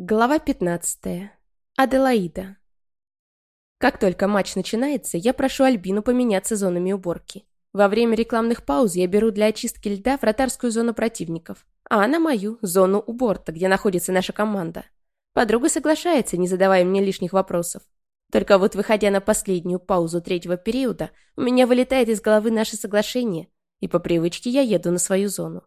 Глава 15. Аделаида. Как только матч начинается, я прошу Альбину поменяться зонами уборки. Во время рекламных пауз я беру для очистки льда вратарскую зону противников, а она мою, зону у борта, где находится наша команда. Подруга соглашается, не задавая мне лишних вопросов. Только вот выходя на последнюю паузу третьего периода, у меня вылетает из головы наше соглашение, и по привычке я еду на свою зону.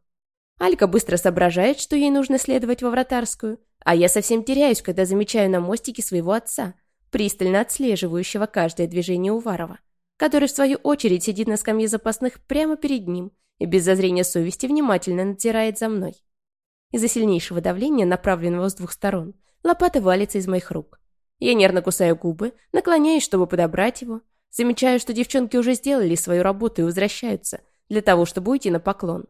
Алька быстро соображает, что ей нужно следовать во вратарскую – а я совсем теряюсь, когда замечаю на мостике своего отца, пристально отслеживающего каждое движение Уварова, который, в свою очередь, сидит на скамье запасных прямо перед ним и без зазрения совести внимательно надзирает за мной. Из-за сильнейшего давления, направленного с двух сторон, лопата валится из моих рук. Я нервно кусаю губы, наклоняюсь, чтобы подобрать его, замечаю, что девчонки уже сделали свою работу и возвращаются, для того, чтобы уйти на поклон.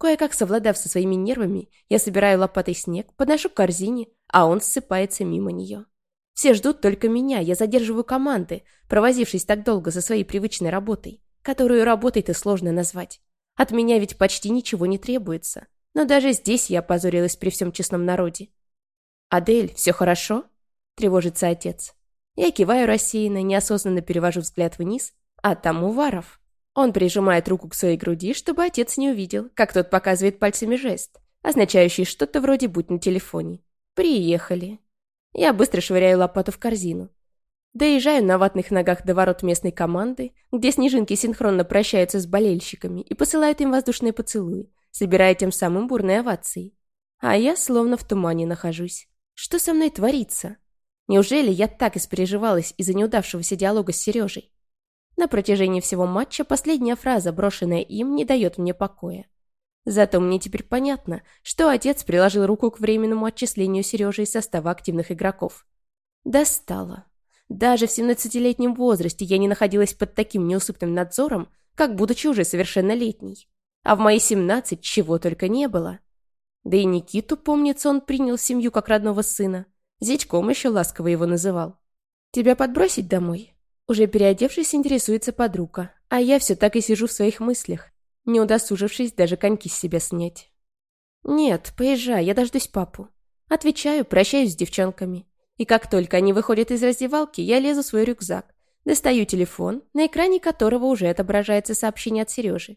Кое-как совладав со своими нервами, я собираю лопатой снег, подношу к корзине, а он ссыпается мимо нее. Все ждут только меня, я задерживаю команды, провозившись так долго за своей привычной работой, которую работой-то сложно назвать. От меня ведь почти ничего не требуется, но даже здесь я опозорилась при всем честном народе. «Адель, все хорошо?» – тревожится отец. Я киваю рассеянно, неосознанно перевожу взгляд вниз, а там Уваров. Он прижимает руку к своей груди, чтобы отец не увидел, как тот показывает пальцами жест, означающий что-то вроде «будь на телефоне». «Приехали». Я быстро швыряю лопату в корзину. Доезжаю на ватных ногах до ворот местной команды, где снежинки синхронно прощаются с болельщиками и посылают им воздушные поцелуи, собирая тем самым бурные овации. А я словно в тумане нахожусь. Что со мной творится? Неужели я так испереживалась из-за неудавшегося диалога с Сережей? На протяжении всего матча последняя фраза, брошенная им, не дает мне покоя. Зато мне теперь понятно, что отец приложил руку к временному отчислению Сережи из состава активных игроков. Достало. Даже в 17-летнем возрасте я не находилась под таким неусыпным надзором, как будучи уже совершеннолетней. А в мои 17 чего только не было. Да и Никиту, помнится, он принял семью как родного сына. Зятьком еще ласково его называл. «Тебя подбросить домой?» Уже переодевшись, интересуется подруга, а я все так и сижу в своих мыслях, не удосужившись даже коньки с себя снять. «Нет, поезжай, я дождусь папу». Отвечаю, прощаюсь с девчонками. И как только они выходят из раздевалки, я лезу в свой рюкзак, достаю телефон, на экране которого уже отображается сообщение от Сережи.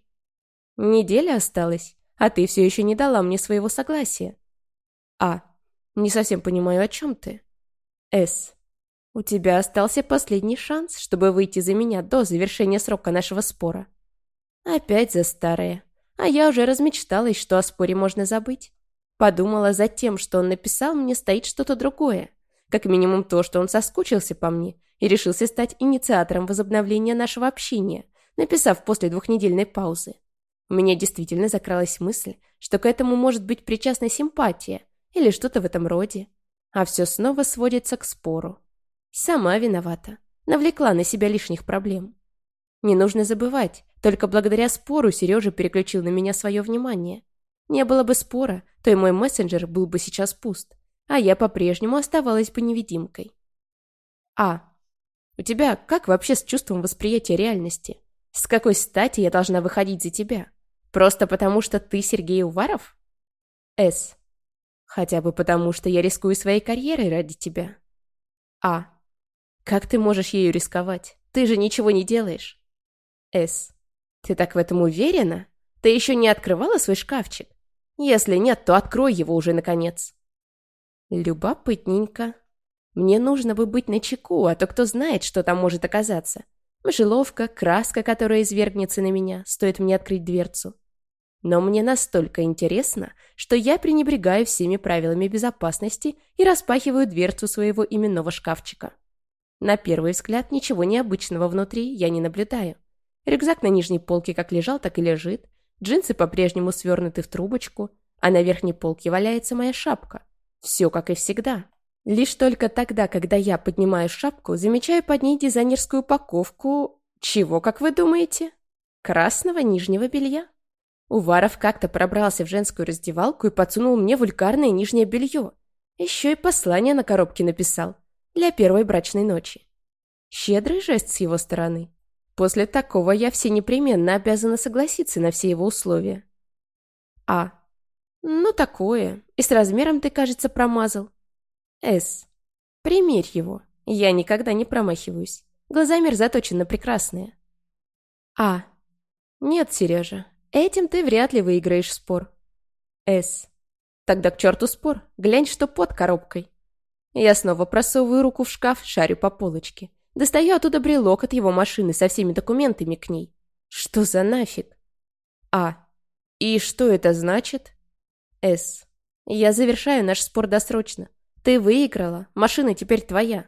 «Неделя осталась, а ты все еще не дала мне своего согласия». «А, не совсем понимаю, о чем ты». «С, «У тебя остался последний шанс, чтобы выйти за меня до завершения срока нашего спора». Опять за старое. А я уже размечталась, что о споре можно забыть. Подумала, за тем, что он написал, мне стоит что-то другое. Как минимум то, что он соскучился по мне и решился стать инициатором возобновления нашего общения, написав после двухнедельной паузы. У меня действительно закралась мысль, что к этому может быть причастна симпатия или что-то в этом роде. А все снова сводится к спору. Сама виновата. Навлекла на себя лишних проблем. Не нужно забывать, только благодаря спору Сережа переключил на меня свое внимание. Не было бы спора, то и мой мессенджер был бы сейчас пуст, а я по-прежнему оставалась бы невидимкой. А. У тебя как вообще с чувством восприятия реальности? С какой стати я должна выходить за тебя? Просто потому, что ты Сергей Уваров? С. Хотя бы потому, что я рискую своей карьерой ради тебя. А. Как ты можешь ею рисковать? Ты же ничего не делаешь. С. Ты так в этом уверена? Ты еще не открывала свой шкафчик? Если нет, то открой его уже наконец. Любопытненько. Мне нужно бы быть начеку, а то кто знает, что там может оказаться. Мышеловка, краска, которая извергнется на меня, стоит мне открыть дверцу. Но мне настолько интересно, что я пренебрегаю всеми правилами безопасности и распахиваю дверцу своего именного шкафчика. На первый взгляд ничего необычного внутри я не наблюдаю. Рюкзак на нижней полке как лежал, так и лежит. Джинсы по-прежнему свернуты в трубочку, а на верхней полке валяется моя шапка. Все как и всегда. Лишь только тогда, когда я поднимаю шапку, замечаю под ней дизайнерскую упаковку... Чего, как вы думаете? Красного нижнего белья. Уваров как-то пробрался в женскую раздевалку и подсунул мне вульгарное нижнее белье. Еще и послание на коробке написал для первой брачной ночи. Щедрый жест с его стороны. После такого я все непременно обязана согласиться на все его условия. А. Ну, такое. И с размером ты, кажется, промазал. С. Примерь его. Я никогда не промахиваюсь. Глазомер заточен на прекрасные. А. Нет, Сережа, этим ты вряд ли выиграешь спор. С. Тогда к черту спор. Глянь, что под коробкой. Я снова просовываю руку в шкаф, шарю по полочке. Достаю оттуда брелок от его машины со всеми документами к ней. Что за нафиг? А. И что это значит? С. Я завершаю наш спор досрочно. Ты выиграла, машина теперь твоя.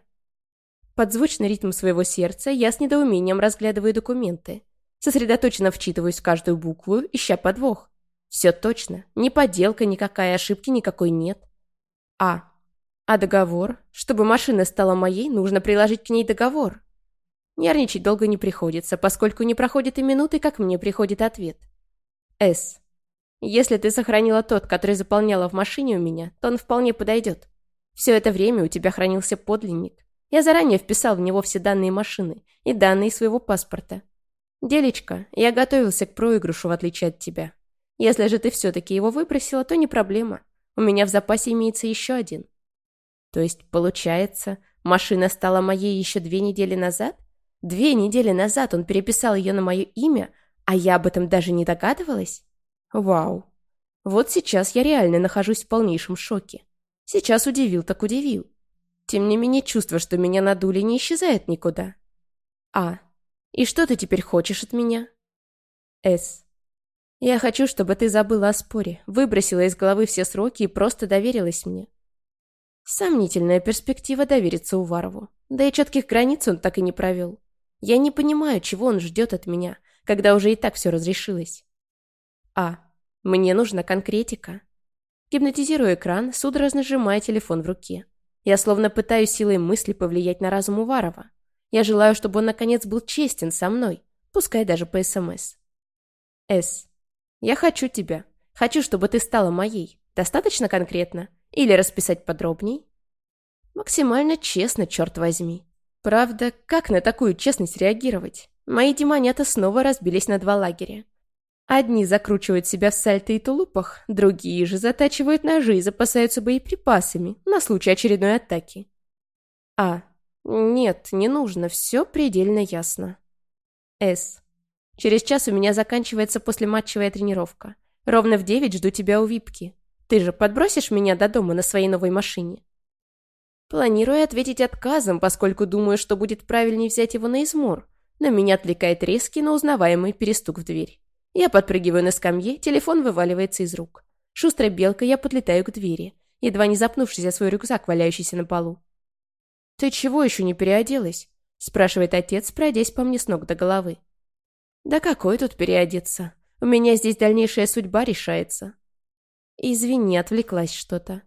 Под звучный ритм своего сердца я с недоумением разглядываю документы. Сосредоточенно вчитываюсь в каждую букву, ища подвох. Все точно. Ни подделка никакая, ошибки никакой нет. А. А договор? Чтобы машина стала моей, нужно приложить к ней договор. Нервничать долго не приходится, поскольку не проходит и минуты, как мне приходит ответ. С. Если ты сохранила тот, который заполняла в машине у меня, то он вполне подойдет. Все это время у тебя хранился подлинник. Я заранее вписал в него все данные машины и данные своего паспорта. Делечка, я готовился к проигрышу, в отличие от тебя. Если же ты все-таки его выбросила, то не проблема. У меня в запасе имеется еще один. То есть, получается, машина стала моей еще две недели назад? Две недели назад он переписал ее на мое имя, а я об этом даже не догадывалась? Вау. Вот сейчас я реально нахожусь в полнейшем шоке. Сейчас удивил так удивил. Тем не менее, чувство, что меня надули, не исчезает никуда. А. И что ты теперь хочешь от меня? С. Я хочу, чтобы ты забыла о споре, выбросила из головы все сроки и просто доверилась мне. Сомнительная перспектива довериться Уварову. Да и четких границ он так и не провел. Я не понимаю, чего он ждет от меня, когда уже и так все разрешилось. А. Мне нужна конкретика. Гипнотизирую экран, судорожно сжимая телефон в руке. Я словно пытаюсь силой мысли повлиять на разум Уварова. Я желаю, чтобы он наконец был честен со мной, пускай даже по СМС. С. Я хочу тебя. Хочу, чтобы ты стала моей. Достаточно конкретно? Или расписать подробней? Максимально честно, черт возьми. Правда, как на такую честность реагировать? Мои демонята снова разбились на два лагеря. Одни закручивают себя в сальто и тулупах, другие же затачивают ножи и запасаются боеприпасами на случай очередной атаки. А. Нет, не нужно, все предельно ясно. С. Через час у меня заканчивается послематчевая тренировка. Ровно в девять жду тебя у Випки. Ты же подбросишь меня до дома на своей новой машине? Планирую ответить отказом, поскольку думаю, что будет правильнее взять его на измор, но меня отвлекает резкий, но узнаваемый перестук в дверь. Я подпрыгиваю на скамье, телефон вываливается из рук. Шустрой белкой я подлетаю к двери, едва не запнувшись о свой рюкзак, валяющийся на полу. «Ты чего еще не переоделась?» – спрашивает отец, пройдясь по мне с ног до головы. «Да какой тут переодеться? У меня здесь дальнейшая судьба решается». «Извини, отвлеклась что-то».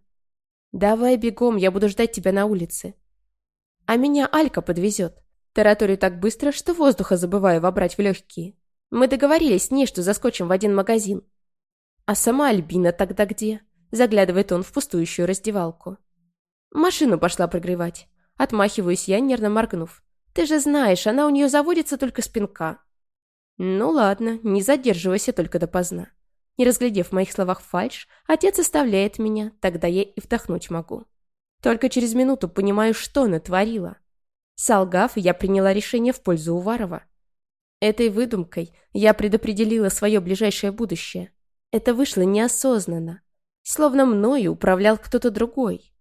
«Давай бегом, я буду ждать тебя на улице». «А меня Алька подвезет». Тараторю так быстро, что воздуха забываю вобрать в легкие. Мы договорились с ней, что заскочим в один магазин. А сама Альбина тогда где? Заглядывает он в пустующую раздевалку. Машину пошла прогревать. Отмахиваюсь я, нервно моргнув. Ты же знаешь, она у нее заводится только с пинка. Ну ладно, не задерживайся только допоздна. Не разглядев в моих словах фальшь, отец оставляет меня, тогда я и вдохнуть могу. Только через минуту понимаю, что натворила. Солгав, я приняла решение в пользу Уварова. Этой выдумкой я предопределила свое ближайшее будущее. Это вышло неосознанно. Словно мною управлял кто-то другой.